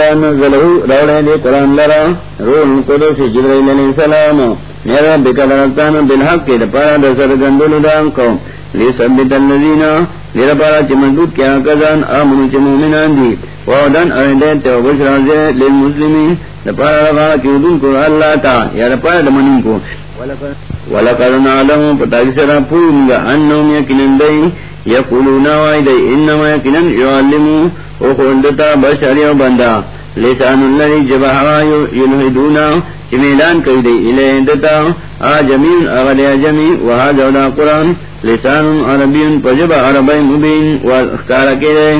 نزلہو روڑے دے قرآن لرا، روح جبرائیل علیہ السلام. میرا بکل رفتان بالحق کے دپارا کو لی اللذین لیر پارا چی مضبوط کیا کزان، آمنو چی مومنان دی. وعدن اردیت و بشرا زیر للمسلمین. چودن کو اللہ تا، یا دپارا دمنن کو. وَلَقَدْ نَعْلَمُ يَكِنًا يُعَلِّمُ وَخُلْدَتَ بَشَرِيَ بَنْدَا لِسَانُ الَّذِي جَبَهَا يُلْهِدُونَ چمیلان کئی دے الہ دتا آجمین اغلی آجمی وحاجہ دا قرآن۔ لسان عربین پجب عربی مبین واخکارکی دے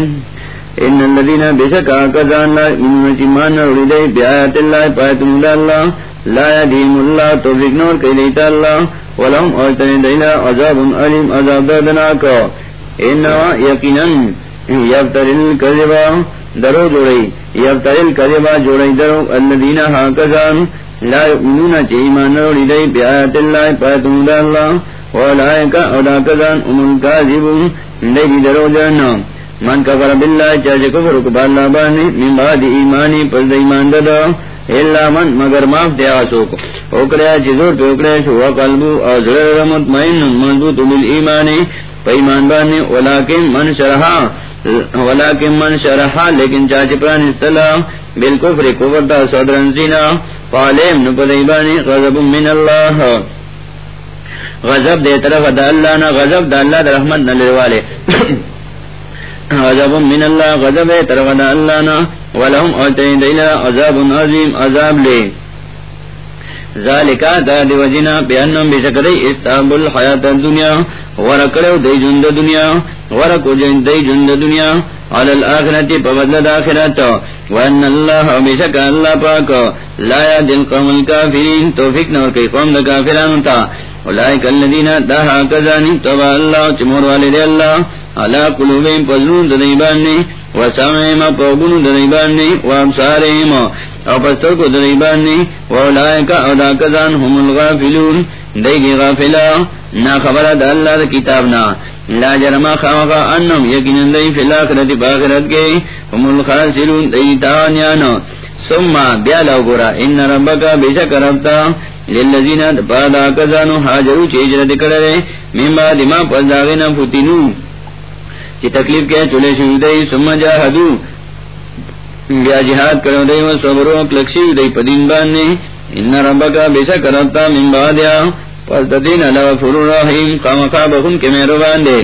ان الذين بشكا كذان لا من جمان ولدي بآيات الله فاتم الله لا يدين الله توفيق نور كيديت الله ولهم أجتن دينا عذاب أليم عذاب دردناك إنما يقينا یب يفتر الكذبا درو جوڑی یب یفتر الكذبا جوڑی درو الذين هاكذان لا يؤمنون چه ایمان ولدي بآيات الله فاتم الله ولايك أولاكذان أم الكاذبون لدي درو جنم من کفر باللہ چاچے کفر کبا اللہ بانی من بعد ایمانی پس دا ایمان دادا اللہ من مگر معاف دیا سوک اوکریا چیزور پہ اوکریا شو قلبو او ضرر مطمئن مضبوط بالایمانی پا ایمان بانی ولیکن من شرحا، ولیکن من شرحا، لیکن چاچے پرانی استلا بالکفر کفر دا صدرن زینا فالیم نپد ایبانی غضب من اللہ. غضب دے طرف دا اللہ نا، غضب دا اللہ دا رحمت نلوالے عذاب من اللہ، غضب ترغنا اللہ نا ولهم اوتین دیلا عذاب عظیم، عذاب لے. ذالکا دا دی وجنا بیانم بشکری استعب الحیات الدنیا ورکڑو دی جند دنیا ورکو جند دی جند دنیا، علی الاخرت پبدل داخرت وان اللہ بشک اللہ پاک. لا یادل قوم الكافرین توفیق نور کئی قوم دا کافرانتا اولائک اللذین داہا کزانی توبا اللہ، چمور والد اللہ. علا قلوبیم پزنون دنیبانی و سامعیم پوگون دنیبانی او پستر کو او دا کزان هم الغافلون دیگی غافلا نا خبر دا اللہ دا کتابنا۔ لا جرما خامقا انم یقین دی فی الاخرت باخرت گئی هم الخاسرون دی تانیانا ثم بیالا گورا، ان ربکا بیشک ربتا۔ للذین پادا کزانو حاجرو چی اجرت کرده من بعد چی تکلیف کیا چلے شو دئی سم جاہدو۔ بیا جہاد کرو دئی و صبرو اکلکشی دئی پدین باننے ان ربکا بیسا کرتا من بعدیا۔ پس تدین علاوہ فرور رحیم قامقا بخون کے میرو باندے۔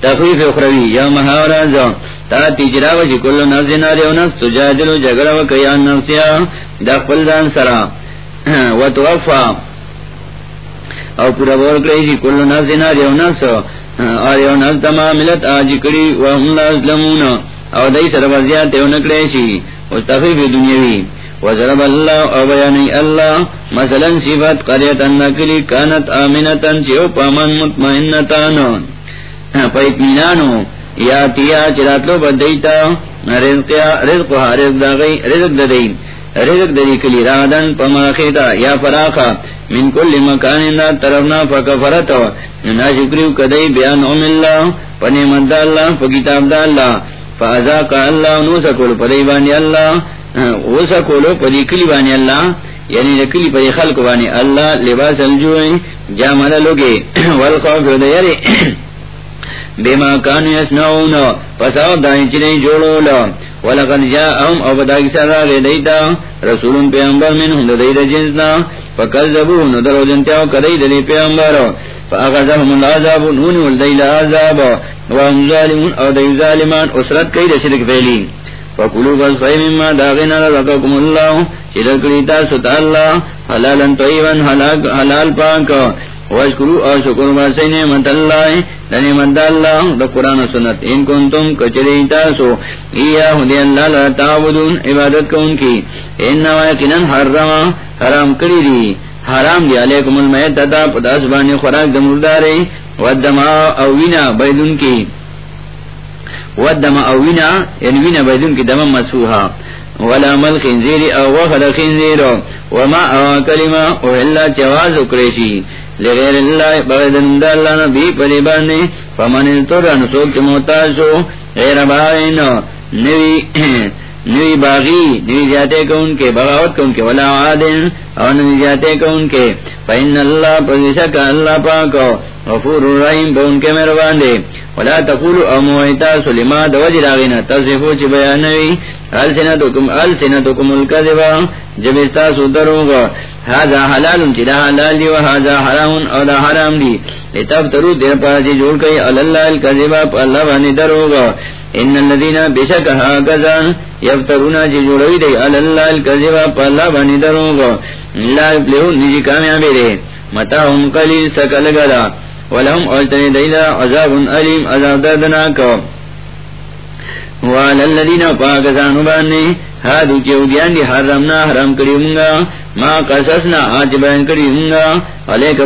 تخویف اخروی، یا محاورازا تا تیجرا و چی نفس ناری و نفس تجادلو جگرا و کیان نفسیا۔ دا قل دان سرا۔ و توفا۔ او پورا بول کریشی کلو نفس ناری و نفس۔ اور یو نفس تماملت آج کری و هم لازلمون او دای سر وزیاد تیو نکلیشی و تخیف دنیاوی. و اللہ او بیانی اللہ. مثلا صفت قریتا نکلی کانت آمنتا چیو پامن مطمئنتان. پا اتمینانو یا تیا چراتلو بدیتا رزق ها رزق دا غی رزق دا رزق دا دی کلی رادن پا ماخیتا یا فراخا من کل مکان دا طرفنا فکفرت ناشکریو کدئی بیان ام اللہ پنی مد اللہ پا کتاب دا اللہ فازاقا اللہ نو سکولو پدئی بانی اللہ او سکولو پدی کلی بانی اللہ یعنی کلی پدی خلق بانی اللہ، لباس الجوئی جامل لگے والخوف دیری بیما کانو یسنعون پساو دانی چنی جوڑو لو ولقد جاءهم او بداکی سر راگے دیتا رسول پیغمبر من ہند دیتا جنسنا فکذبو ندرو جنتیاو کدی دلی پیغمبر. فاغذهم العذاب، نون والدیل عذاب. وهم ظالمون او دی ظالمان، اسرت کئی رشرک فیلی فکلو بس خیم ما داغینا رزقکم اللہ. چرکلیتا ستا اللہ، حلالا طیبا حلال پاک. واشکرو او شکر باسی نعمت اللہ لنعمت اللہ، دا قرآن سنت۔ ان کنتم کچری تاسو۔ ایاہو دی اللہ لرا عبادت کون کی انہا یقنن حرم حرام کری دی۔ حرام دی علیکم المیت تتا پتاس بانی خوراک دمرداری ودما او وینا بیدن کی۔ ودما او وینا یعنی وینا بیدن کی دم مسوحا ولا مل خنزیر او وخد خنزیر وما او کلمہ، او اللہ چواز اکریشی لغیر اللہ بغیدن دا اللہ نبی پلی باندے فمن انتر انسوک محتاج ہو۔ غیر بائن نوی نوی باغی، نوی جاتے کو ان کے، بغاوت کو ان کے، ولا عادن، اور نوی جاتے کو ان کے۔ فإن اللہ پزیشک اللہ پاکو غفور الرحیم با ان کے مہربان دے۔ ولا تقولوا امویتا سلما دوجر جی آغینا تصفو چی بیانوی۔ السنتکم السنتکم الكذبا جب استاسو دروگا هذا حلال چی دا حلال دی و هذا حرام او دا حرام دی۔ لتب ترو دیر پاسی جی جوڑ کئی اللہ الكذبا پا اللہ بانی دروگا ان الذين بشكها كذا يفترون جوړوي دی لا متاهم سکل غلا ولهم اولتني دیلا عذاب عذاب دردناک وعلى الذين پاکستان باندې هادو چې ودیان دي حرمنا حرام کړی ما قصصنا اج بیان کړی مونږه الیک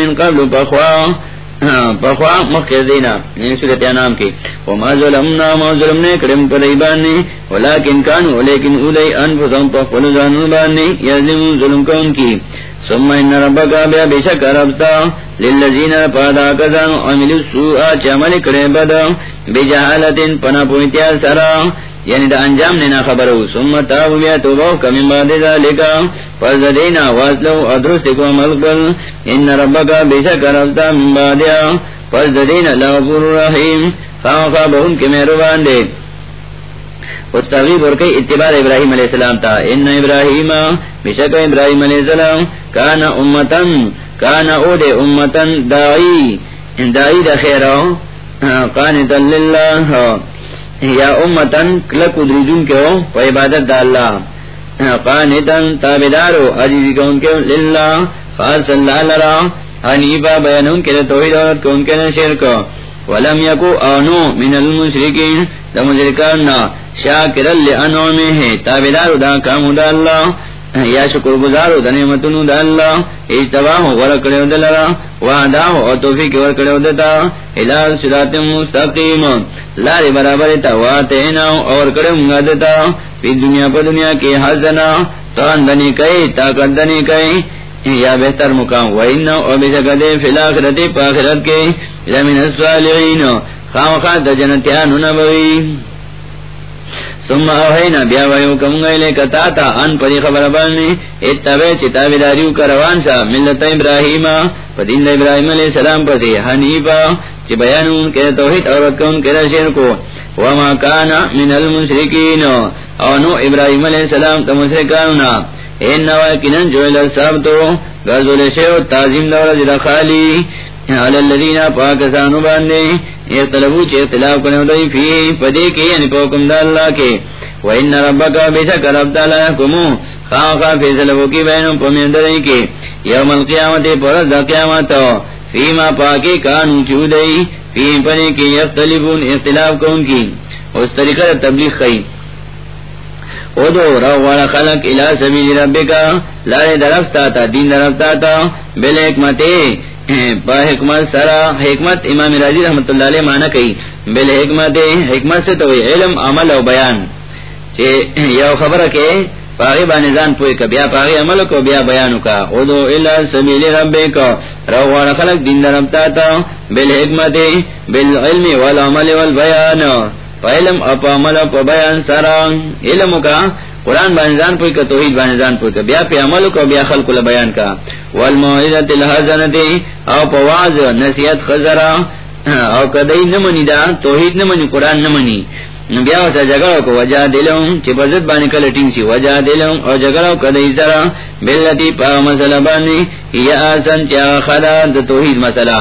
من قبل پخوا. دینا یعنی کی. وما ظلمنا، ما کرم پدائی باننی ولیکن کانو لیکن اولی انفسهم پخفل باننی ظلم کون کی. ثم ان ربکا بیا بیشک ربتا. للذین پادا کزانو عملو سوء چامل کرے بدا. بجہالتن پنا پویتیا سرا یعنی دا انجام نینا خبرو، ثم تاو بیا توباو کمی بعد ذالکا فرز دینا واسلو ادرست کو عمل ملقل ان ربکا بیشک رفتا من بعدیا فرز دینا لغفور رحیم خواقا بہن کے مہربان دے اس تغیب اور کئی اتبار ابراہیم علیہ السلام تا، ان ابراہیم بشک ابراہیم علیہ السلام، کانا امتن، کانا او دے امتن دائی دائی دا خیرہ قانتا للہ۔ یا امتن کلک ادریجون کے ہو، و عبادت دا اللہ۔ قانتن تابدارو عزیزی کون کے للہ۔ خاص اللہ لرا حنیفا بیانون کے توحید عورت کون کے شرک۔ ولم یکو آنو من المشرکین دا مشرکاننا شاکر لانعومی ہے تابدارو دا کامو دا اللہ۔ یا شکر گزارو دنی متنو دا اللہ۔ اجتباہو ورکڑیو دلرا وعداہو اور توفیق ورکڑیو دتا الال صدات مستقیم. لاری برابر تا واتیناو اور کڑیو منگا دتا پی دنیا پا دنیا کی حسنا تان دنی کئی، طاقت دنی کئی. یا بہتر مقام وینو او بشکدے فی الاخرتی پا آخرت کے. لمن السوالعین خام خان دا نبوی. ثم اوحینا بیا ویو کم گئلے کتا تا. ان پری خبر باننی اتبع چتاب داریو کروان سا ملت ابراہیم پدین ابراہیم علیہ السلام پسی حنیفا چی بیانون کے توحید اور کون کے شرکو وما کانا من المشرکین۔ او نو ابراہیم علیہ السلام تا مشرکانونا۔ این نوا کنن جو الاساب تو گرزول شیو تازیم دورا جدا خالی علی الذین پاکستانو باندے۔ اختلافو چه اختلاف کنو دی فی پدے کے یعنی پوکم دا اللہ کے۔ وَإِنَّ رَبَّكَ بِشَكَ رَبْ تَعَلَى يَحْكُمُ خَاقَ فِيسَلَوُ کی بینم پمیندرئی کے یوم القیامت پرد دا قیامت۔ فیما پاکی کانو چودئی فیم پنے کی یختلفون، اختلاف کون کی اس طریقہ تبلیغ خی ادو رو والا خلق الى سبیل ربکا لارے درفتا تا، دین درفتا تا، بل حکمتے با حکمت سرا، حکمت امام راضی رحمت اللہ علیہ مانا کئی۔ بل حکمت حکمت سے تو علم، عمل او بیان۔ چے، یو خبر کے پاغی بانزان پوئی کا بیا پاغی عمل کو بیا بیانو کا ادو الى سبیل ربکا رو والا خلق دین درفتا تا بل حکمت بل علم والعمل والبیان پا علم اپا عمل اپا بیان سرا. علم کا قرآن بانزان پوئی کا توحید بانزان پوئی کا بیا پی عمل کو بیا خلق بیان کا والموعظت الحسنتی او پا واز نصیحت خزرا. او کدئی نمانی دا، توحید نمانی، قرآن نمانی. بیا وسا جگڑو کو وجہ چی بزد بانی کل ٹنگ سی وجہ جگڑو سرا بلتی پا مسئلہ بانی یا آسان چی خدا دا توحید مسئلہ۔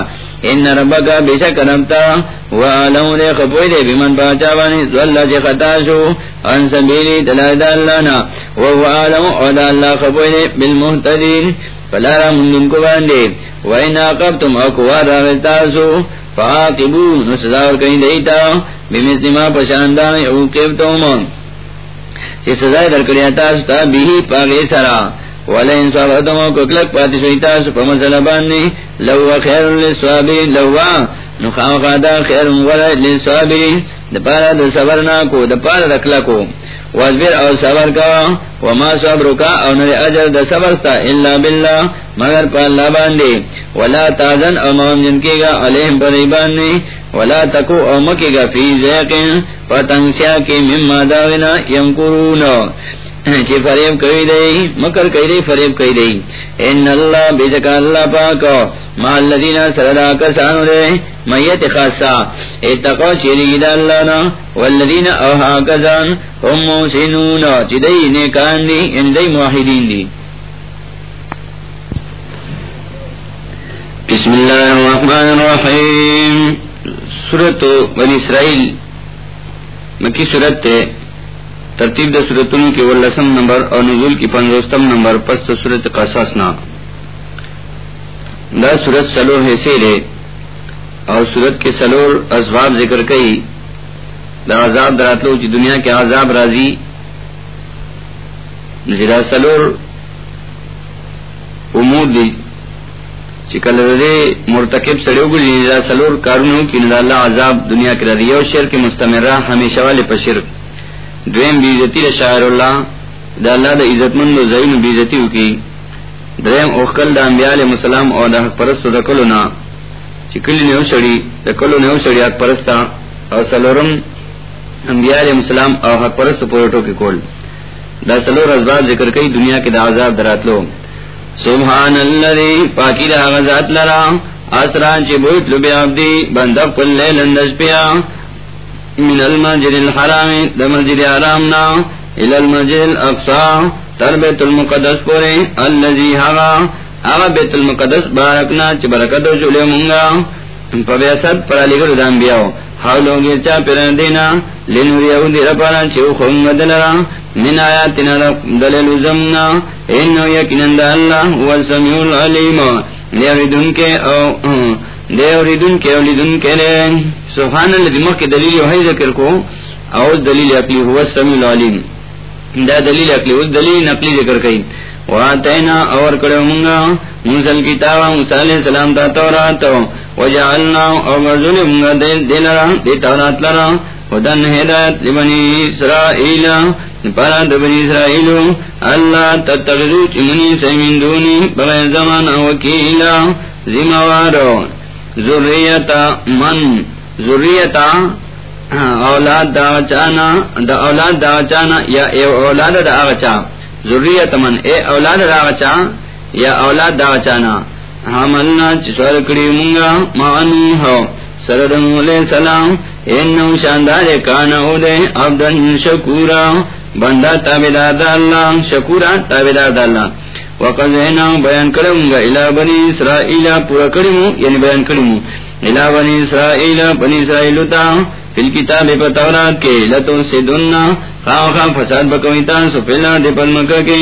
ان ربک بشک ربتا، وعلم دے خبوئی دے بمن بانی زواللہ چی خطا شو، ان سبیلی دلائی دا اللہ نا۔ وعلم او دا اللہ دے، بالمحتدین، فلارا مندن کو باندے۔ وین آقبتم اکوار راغتاسو فآقبو نسزاور کہیں دیتا۔ بمثل چی سزای در بیہی پاگی سرا ولئن کو پاتی لو خیر لو نخام خیر دپارا در صبرنا کو دپارا رکلا کو وزبر او صبر کا، وما صبر کا او نر اجر دا صبر تا الا باللہ، مگر پا اللہ باندے ولا تازن او موم جن کے گا علیہم پر ایباندے ولا تکو او مکی گا فی زیقین پتنسیا کی مما داونا یمکرونو چی فریب کئی دئی مکر کئی دئی فریب کئی دئی ان اللہ بیشکا اللہ پاکو ما اللذین سردا کسانو دے، میت خاصا. اتقو چیری دا اللہ نا والذین اوہا کسان، هم موسنون چی دئی نیکان دی یعنی ان دئی موحدین دی. بسم اللہ الرحمن الرحیم. سورت بنی اسرائیل، مکی سورت تے ترتیب دا سورتوں کی ولسم نمبر اور نزول کی پندرستم نمبر پس سورت قصصنا دا سورت سلور حصے لے اور سورت کے سلور اسباب ذکر کئی۔ دا عذاب دراتلو چی دنیا کے عذاب راضی۔ نجدہ سلور امور دی چکل رضے مرتکب سڑیو گلی نجدہ سلور کارونوں کی ندا اللہ عذاب دنیا کے رضی اور شرک مستمرہ ہمیشہ والے پر شرک. دویم بیزتی شاعر اللہ، دا اللہ دا عزت مند و زین بیزتی کی. دریم اوخکل دا انبیاء علیہ السلام او دا حق پرست دا کلونا چکلی نیو شڑی، دا کلو نیو شڑی حق پرستا او سلورم انبیاء علیہ السلام او حق پرست پورٹو کی کول. دا سلور ازباب ذکر کئی دنیا کے دا عذاب درات لو. سبحان اللذی پاکی دا غزات لرا، آسران چی بویت لبی عبدی بندق کل لیلندش پیا. من المسجد الحرام، دا مسجد حرامنا الى المسجد الاقصى تر بیت المقدس پورے، اللذی حغا آغا بیت المقدس بارکنا چی برکتو جولے منگا فبیست پر علی گرد انبیاء حولو گرچا پر دینا لنوریو دیر پارا چیو خونگ دلرا من آیاتنا دلیل زمنا انو یکنن دا اللہ هو السمیع العلیم لیوردن کے او دیوردن کے اولیدن کے لیں سبحان اللہ دماغ کے دلیل وحی ذکر کو اور دلیل اقلی ہوا سمی العلیم دا دلیل اقلی اس دلیل نقلی ذکر کئی واتینا اور کڑے منگا، موسیٰ کتابا موسیٰ علیہ السلام تا تورات. وجعلنا اور مرزول منگا دل دل را دی تورات لرا. ودن ہدایت لبنی اسرائیل. اسرائیل اللہ چمنی دونی بغیر زمان وکیلا زموارو ذریتا من، ذریتا اولاد دا چانا، دا اولاد دا چانا یا اے اولاد دا آغچا ذریت من، اے اولاد دا آغچا یا اولاد دا چانا۔ حملنا چسور کری منگا معنی ہو سردم علیہ السلام انہو شاندار کانا ہو دے، عبدن شکورا۔ بندہ تابدار دا اللہ، شکورا تابدار دا اللہ۔ وقت بیان کروں گا، الہ بنی اسرائیل پورا کرمو یعنی بیان کرمو۔ الہ بنی اسرائیل بنی اسرائیل تا، فی الكتاب پتورات کے لتو سے دننا خواہ خواہ فساد بکویتان سو پہلا دے پل مکہ کی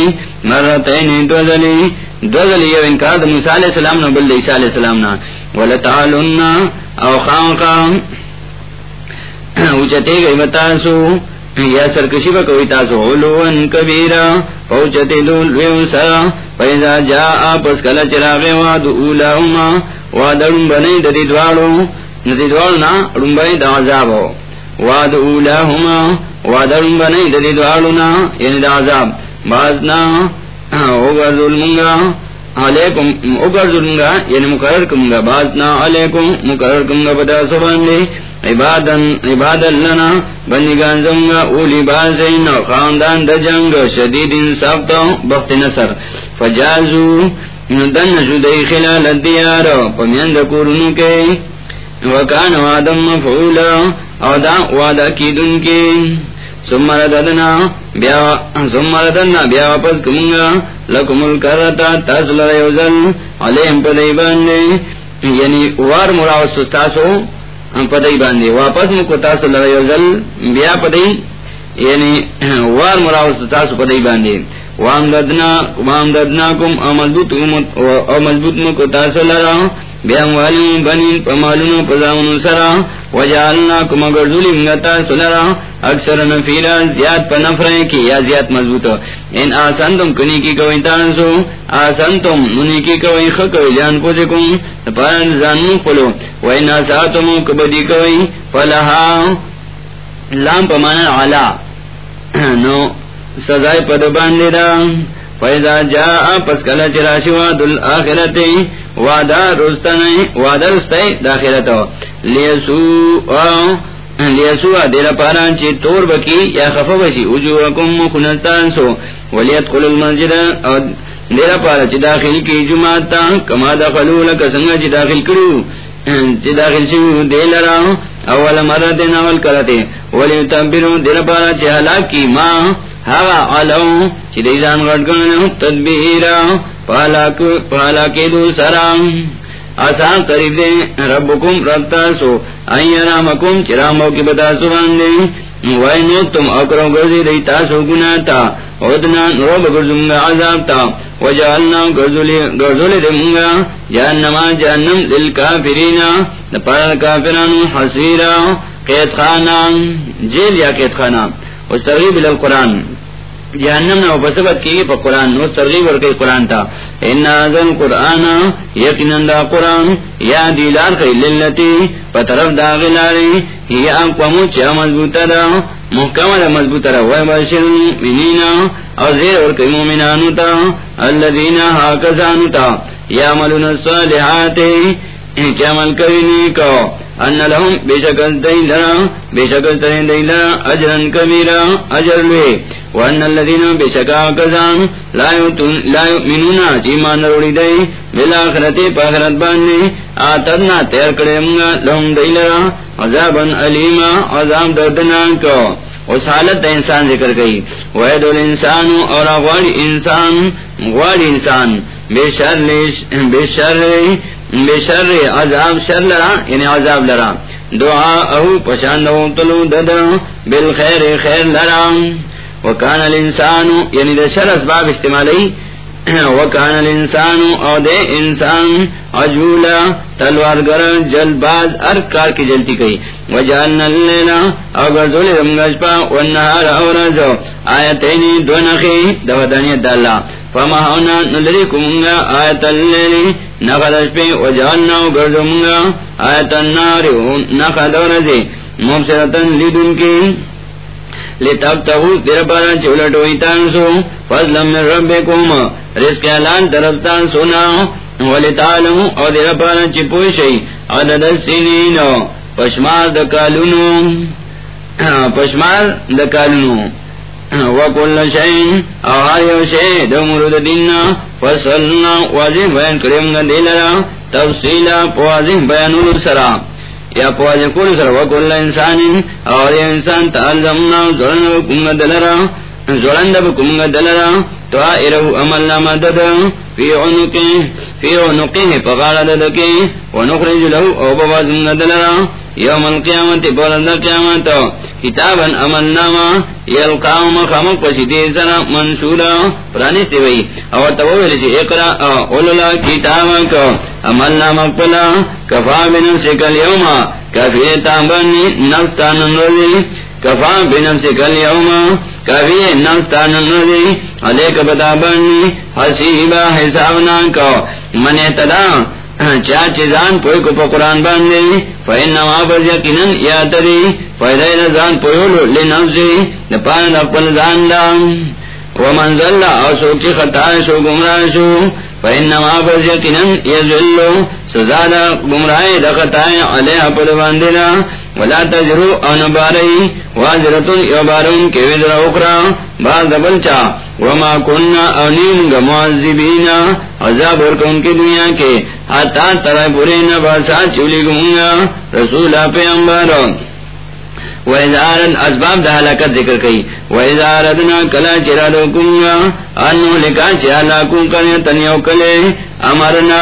مرتین دوزلی دوزلی یو انکار دا موسیٰ علیہ السلام نا بلد عیسیٰ علیہ السلام نا۔ ولتعالننا او خواہ خواہ اوچتے گئی بتاسو یا سرکشی بکوی تاسو علوان کبیرا پوچتے دول ویو سرا پیدا جا آپس کلا چراغی وادو اولاہما، واد رنبنی ددی دوالو ندی دوالنا رنبنی دا عذابو۔ واد اولاہما، واد رنبنی ددی دوالونا یعنی دا عذاب۔ بازنا، اوگر ظلمنگا علیکم، اوگر ظلمنگا یعنی مقرر کمگا بازنا علیکم، مقرر کمگا بدا سبان عبادن عبادن لنا، بندگان زنگا اولی بازین و خاندان دا جنگ شدید انصاف تا بخت نصر. فجازو دن شدئی خلال الدیار پمین دا کورنو کے. وکان وادم مفعولا او دا وادا کی دن کے. ثم رددنا بیا ثم رددنا بیا واپس کمونگا. لکم الکرتا تاسل ریوزل علیہم پدیبان یعنی وار مراوستو تاسو پدئی باندھے واپس کو تاسو لڑائی بیا پدئی یعنی وار مراوس تاسو پدئی باندھے وام ددنا وام ددنا کم امضبوط مضبوط کو تاسو لڑا. بیا والی بنی پمالون پزاون سرا. وجالنا کم اگر ظلم گتا سلرا اکثر نفیرا زیاد پا نفرے کی یا زیاد مضبوط ان آسان تم کنی کی کوئی تانسو. آسان تم منی کی کوئی خکوئی جان پوچے کم پارن زانو پلو. و ان آساتم کبدی کوئی فلہا لام پا مانا علا. نو سزائے پد باندے دا. فیضا جا پس کلا چراشی واد الاخرت وادا رستن وادا رستن داخرت لیسو لیسو دیر پاران چی تور بکی یا خفا بشی وجوہکم مخنستان سو ولیت قل المسجد دیر پارا چی داخل کی جماعت تا کما دخلو لکا سنگا چی داخل کرو، چی داخل شو دیل را اول مرد اول کرتے ولی تنبیرو، دیر پارا چی حلاکی ما ہوا علو، چی دیزان غٹگن تدبیرا پالا کے دو سرام آسان قریب دے ربکم ربتا سو این رامکم چرامو کی بتا سو باندے وینو تم اکرو گرزی دی تاسو گناتا ودنا نروب گرزنگا عذاب تا۔ وجعلنا گرزولی دی منگا جہنما، جہنم للکافرین دپارا کافرانو حسیرا قید خانا جیل یا قید خانا اس ترغیب للقرآن جہنم نہ بسبت کی پا قرآن نو ترغیب اور کئی قرآن تھا ان ذن قرآن، یقیناً دا قرآن، یا دیلار کئی للتی، پا طرف دا غلاری، ہی اقوامو چا مضبوطا دا محکم دا مضبوطا دا، وی باشر منین او زیر اور کئی مومنانو تا، اللذین حاکزانو تا۔ یا ملون الصالحات کیا مل کرنی کو ان لهم بشکل دیلرا بشکل ترین دیلرا اجرن کبیرا اجر لوی. وان الذين بشکا کزان لا لا يؤمنون ایمان وروڑی دی بالاخرت پاخرت باندې اتنا تیر کړه موږ لهم دیلرا عذابا الیما عذاب دردناک. اس حالت انسان ذکر گئی وید الانسان اور غواړي انسان غواړي انسان. بے شر بے شر بے شر، عذاب شر لرا یعنی عذاب لرا. دعا او پشاند تلو دد، بالخیر خیر لرا. وکان الانسان یعنی دا شر اسباب استعمالی. وکان الانسان، او دے انسان عجولا تلوار گر جل باز ار کار کی جلتی کئی. وجعلنا اللیلا او گرزولی رمگش پا والنهار او رزو. آیتینی دو نخی، دو دنیت دالا. فمہونا نلری منگا آیت اللیلی نخدش پی وجعلنا او گرزو منگا آیت الناری نخد و رزی۔ مبصرتن لیدن کی۔ لتاب تغو تیر پارا چولٹوئی تانسو فضلا من ربکم رزق اعلان طرف طرفتان سونا۔ ولتعلمو او دیر پارا چپوئی عدد السنین پشمار دکالونو۔ پشمار دکالونو۔ وکل شئین او آریو شئی دمرود دیننا، فصلنا واضح بیان کریم گا دیلرا، تفصیلا پواضح بیانولو سرام یا پواز کول سر وکل انسان اور انسان تعلمنا زرن وکم دلرا، زرن بکم دلرا، تو ائرو عمل نام دد، فی عنقه فی عنقه فقال ددکی ونخرج له او بواز دلرا، یوم القیامت بولند قیامت کتابا عمل ناما یلقاو مخامق پشیدی سر منشورا پرانستی وی او تبویل چی اقرا اولولا کتابا کو عمل ناما پلا کفا بنفسک اليوم کفی تابنی نفستان نوزی کفا بنفسک اليوم کفی نفستان نوزی علیک بتابنی حسیبا حسابنا کو من اعتدا ہاں، چا چیزان پوئی کو پا قرآن باندے فین نما پر یقینن یا تری فیدائی نزان پویولو لنفسی دپان دقل زان دام ومن ذل او سوک چی خطای شو، گمراہ شو فین نما پر یقینن یزلو سزادا گمراہ دقتای علیہ پر باندینا ولا تجرو، او نباری واجرتن یبارون کے وزر اکرا. بعض دبلچا وما کننا اونین گمعذبین. عذاب ورکن کی دنیا کے، حتا ترہ پوری نباسا چولی گمگا رسول پیغمبر. وَإِذَا اسباب دا حلاکت ذکر کئی. وَإِذَا کلا چرادو کنگا انو لکا چرالا کن کرنے تنیو کلے. امرنا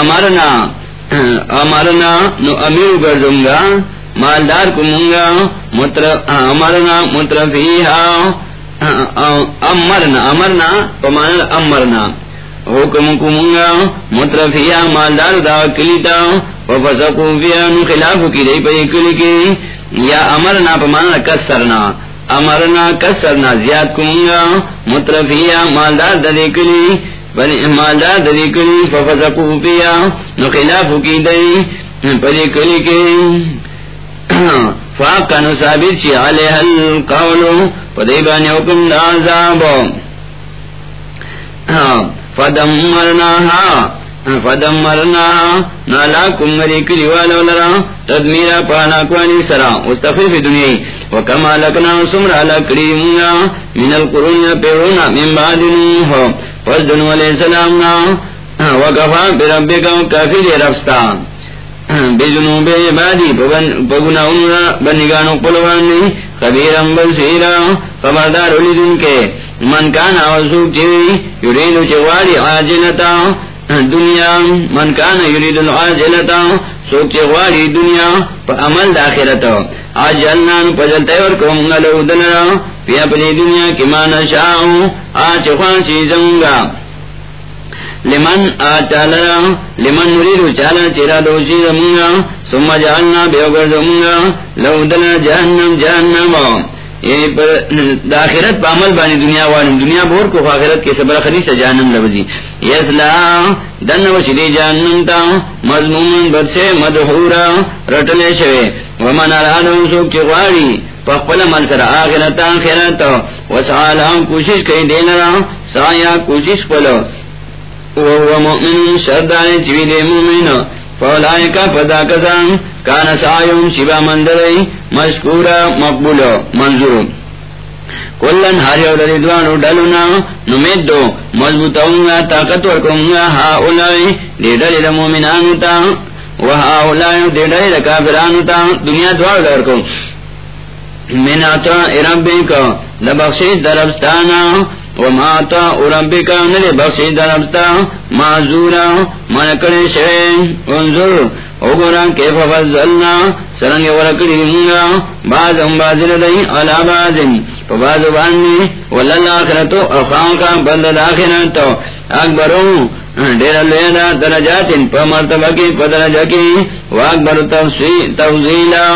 امرنا امرنا نو امیر گردنگا مالدار کمونگا. متر امرنا مترفیہا. امرنا امرنا پمانا امرنا حکم کمونگا مترفیہ مالدار دا کلیتا وفسقو فیہ نو خلاف کی دی پہ کلی کی. یا امرنا پمانا کسرنا امرنا کسرنا زیاد کمونگا، مترفیہ، مالدار دا دی کلی. مالدار دا کلی ففسقو فیہ نو خلاف کی دی پہ کلی کی. فاق کا نصابت چی علیہ القولو پدیبانی حکم دا عذاب. فدمرناها فدمرناها نالا کمری کلی لرا، تدمیرا پانا کوانی سرا استفیف دنیای. وکما لکنا سمرا لکری منگا من القرون پیرونا، من بعد نوح. فزدنو علیہ السلامنا، وکفا بربکا کافی دی رفستان بجنوب عبادی پگناؤنا بنگانو قلوانی خبیرم بلسیرا خبردار ولیدن کے من کانا وزوک چیوی یریدو چواری عاجلتا دنیا من کانا یریدو العاجلتا سوک چواری دنیا پا عمل داخرتا عاجلنان پجلتا ورکم نلو دلرا پی اپنی دنیا کی مانا شاہو آچ خوانچی زنگا لمن آچالا، لمن نریدو چالا، چرا دوشی زمونگا سم جعلنا بیوگر زمونگا لو دل جہنم جہنم. یعنی پر داخرت پا عمل بانی دنیا وانم دنیا بور کو آخرت کے سبر خلیص جہنم لبزی. یسلا دن وشدی جہنم تا، مضمومن بد سے مدحورا، رٹلے شوے. ومن ارادو سوک چغواری پخپل مل سر آخرت آخرت. وسعالا کوشش کئی دینا سایا کوشش پلو وهو مؤمن شردان پدا کسان شبا مندرئی مشکورا مقبول منظور کلن ہریو لری ڈلونا نمید دو مضبوط ہونگا طاقت ورکونگا. ہا اولائی دا مومنانو تا وہا اولائی دا کافرانو تا دنیا دوار لرکو من آتا اربی کا لبخشی دربستانا وما تا اربکا نلے بخشی دربتا معذورا من کرے شئے انظر اگرا کیف فضلنا سرنگ ورکڑی منگا بعض ام بازر دئی علا بازن فباز بانی ولل آخرتو اخوان کا بند آخرتو اکبرو دیر لینا درجات، پا مرتبہ کی، پا درجہ کی۔ واکبر تفضیلا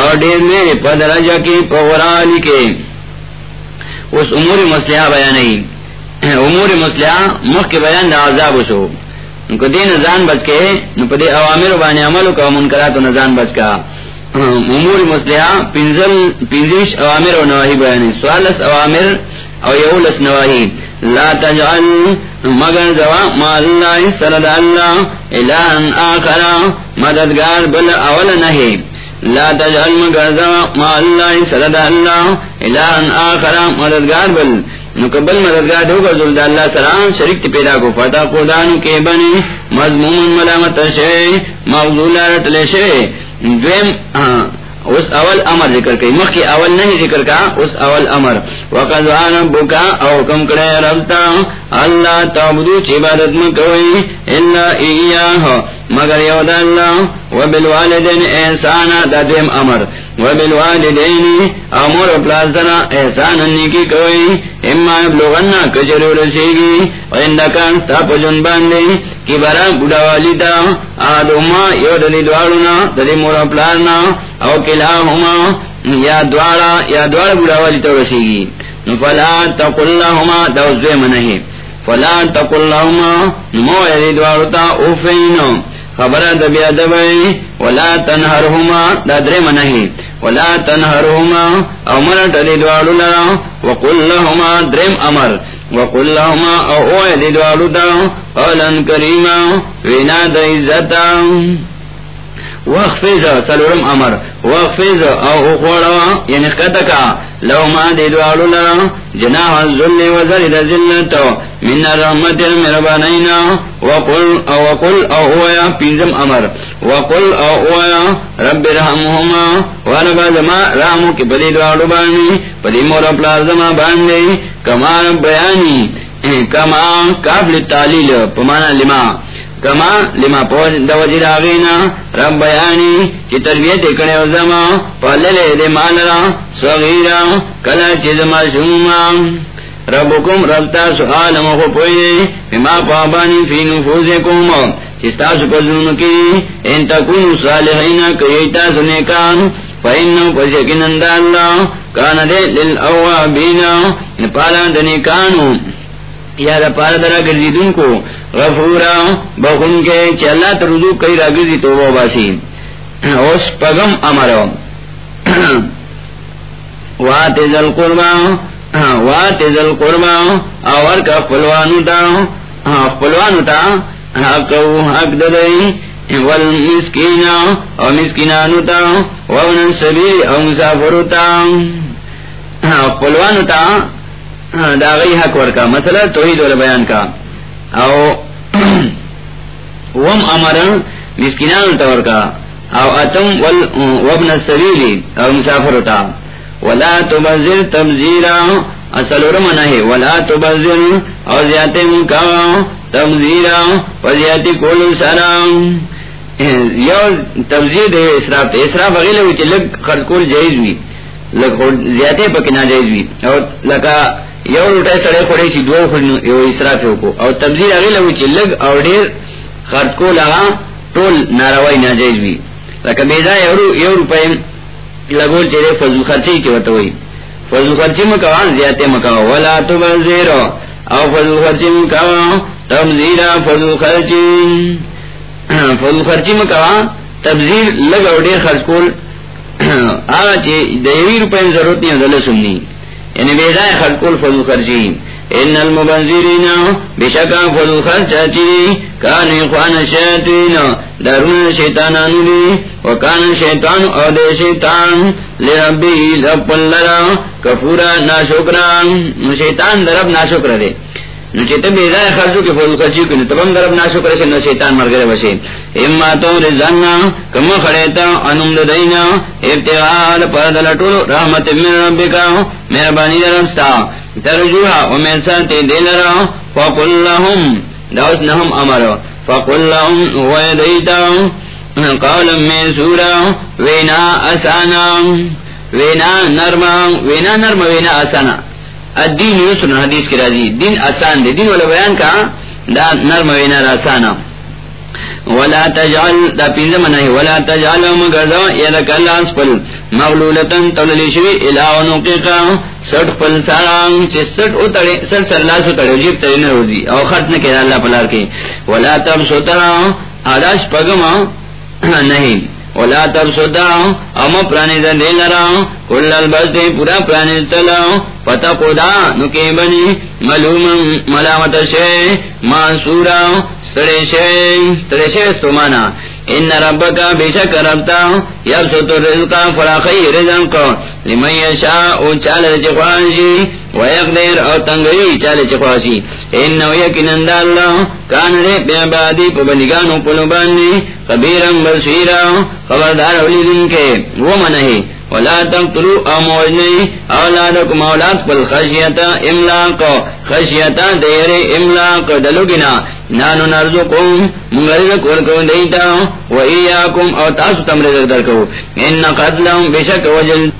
اور دیر میرے، پا درجہ کی، پا غرالی کے اس امور مسلح بیان نہیں۔ امور مسلح مخ کے بیان دا عذاب شو۔ ان کو دین نزان بچ کے پدے عوامر بان عمل کا من کرا تو نزان بچ کا۔ امور مسلح پنزل پنزش عوامر و نواہی بیان سوالس عوامر او یولس نواہی۔ لا تجعل مگر زوا ما اللہ سرد اللہ الہن آخرا مددگار بل اول نہیں لا تجعل مگرزا ما اللہ سرد اللہ الہن آخرا مددگار بل نکبل مددگار دو گا زلد اللہ سلام شرکت پیدا کو فتح قدانو کے بنی مضموم ملامت شے مغزولہ رتلے شے دویم اس اول امر ذکر کی مخ کی اول نہیں ذکر کا، اس اول امر۔ وقت بکا او کم کرے ربتا، اللہ تعبدو چی عبادت مکوئی اللہ ایاہ مگر یود اللہ، وبالوالدین احسانا، دا دیم امر۔ وبالوالدین، امور پلازنا احسانا نیکی کوئی، اما ابلغنا کچر رسیگی ویندکان ستا پجن باندی، کی برا بڑا والیتا آدوما یود دی دوارنا دی مور پلازنا، او کلاہما، یا دوارا یا دوارا بڑا والیتا رسیگی فلا تقل لهما دوزوی منہی. فلا تقل لهما نمو یدی دوارتا، اوفینو. خبر دبی ادبی، ولا تنہرہما، دا درم نہیں ولا تنهرهما امر تدی دوارو لرا وقل لهما درم امر، وقل لهما او اوے دی دا قولا كريما وینا دا عزتا. وخفز سلورم امر. وخفز او اخوڑا یعنی خطکا لو ما دی لرا جناح الظل وزر دا زلتو من الرحمت المربانینا. وقل او وقل او اویا پینزم امر. وقل او اویا رب رحمهما. وربا زما رحمو کی پدی دوارو بانی پدی مور اپلازما باندی کما رب بیانی، کما قابل تعلیل پمانا لما. کما لما پوج دو وجر آغینا رب بیانی چی تربیت اکڑے و زما پللے دے مالرا صغیرا کلا چیز مشوما ربکم ربتا سؤال مخو پوئی بما پابانی فی نفوزکم چستا سپزنون کی ان تکون صالحین کئیتا سنیکان فإنه پسیکن اندہ اللہ کان دے للأوابین پالا دنیکانو یا دا پارا درا گردی دن کو غفورا بخون کے چی اللہ تردو کئی را گردی تو وہ باسی. اس پگم امرو. وات زل قربا، وات زل قربا اور کا پلوانو تا پلوانو تا، حق حق ددئی والمسکین او مسکینانو تا، وابن السبیل او مسافرو تا. پلوانو تا دا غی حق ورکا. مسئلہ توحید والا بیان کا. او وم امر مسکینانو تا ورکا. او اتم وابن السبیل او مسافرو تا. ولا تبذر تبذیرا. اصل رمنا ہے ولا تبذر او زیادت مکاوا تبذیرا و وزیادت کولو سلام. یو تبزیر دے اسراف تے. اسراف اغیلے ہوئی چی لگ خرد جائز ہوئی لگ زیادے پکی نا جائز ہوئی اور لگا یو روٹے سڑے خوڑے سی دو خوڑنو یو اسراف کو. اور تبزیر اغیلے ہوئی چی لگ اور دیر خرد کول آغا طول ناروائی نا جائز ہوئی لگا بیدا یو روپے لگول چرے فضل خرچی چی وطا ہوئی فضل خرچی مکوان زیادے مکوان ولا تبزیر او فضل خرچی مکوان تبزیر فضل خرچی فضل خرچی میں کہا تبزیر لگ اور ڈیر خرچ کول. آگا چی دیوی روپے ضرورت نہیں دل سننی یعنی بیدائے خرچ کول فضل خرچی ان المبنزیرین بشکا فضو خرچ چی. کان اخوان شیطین درون شیطانانو لی وکان شیطان او دے شیطان. لربی لپن لرا کفورا ناشکران. شیطان درب ناشکر دے. نو چیتا بیدا خرچو کی فوضو ناشو نو شیطان اما تو کم انم ابتغال رحمت من مہربانی ترجوها فقل لهم داوس نهم امر. فقل لهم قولا وینا اسانا. وینا نرما وینا نرما، وینا اسانا. الدین یسر حدیث کی راضی. دین آسان دے دین والا بیان کا، دا نرم وینا آسانا ولا تجعل، دا پینز منائی ولا تجعل مگردا یدک اللہ اسپل مغلولتن توللی شوی، الہ نوقیقا سٹ پل ساران چی سٹ اتڑی سر سر لاس اتڑی، جیب ترین روزی. او خط نکیر اللہ پلار کے. ولا تب سوترا آداش پگما نہیں. ولا ترسدا سوتا ام پرانی دے لرا. کل البستے پورا پرانی تلا. پتا کودا نکے بنی ملوم ملامت شے. مانسورا سڑے شے. سڑے شے سمانا ان ربکا بیشک ربتا. یب سوتو رزقا فراخی رزق لمن یشاء، او چالے چخوانشی ویقدر، او تنگری چالے چخوانشی انہو یکنن دا اللہ کان رے بیابادی پبندگانو پلوبانی خبیرم بصیرا خبردار اولی دن کے وہ منہی ولا تقتلوا اموجني اولادكم اولاد بل خشيتا املاق. خشيتا دير املاق، دلوگنا. نانو نرزقكم مغرزق ورکو دیتا. و ایاکم او تاسو تم رزق درکو. ان قتلهم بشک وجل.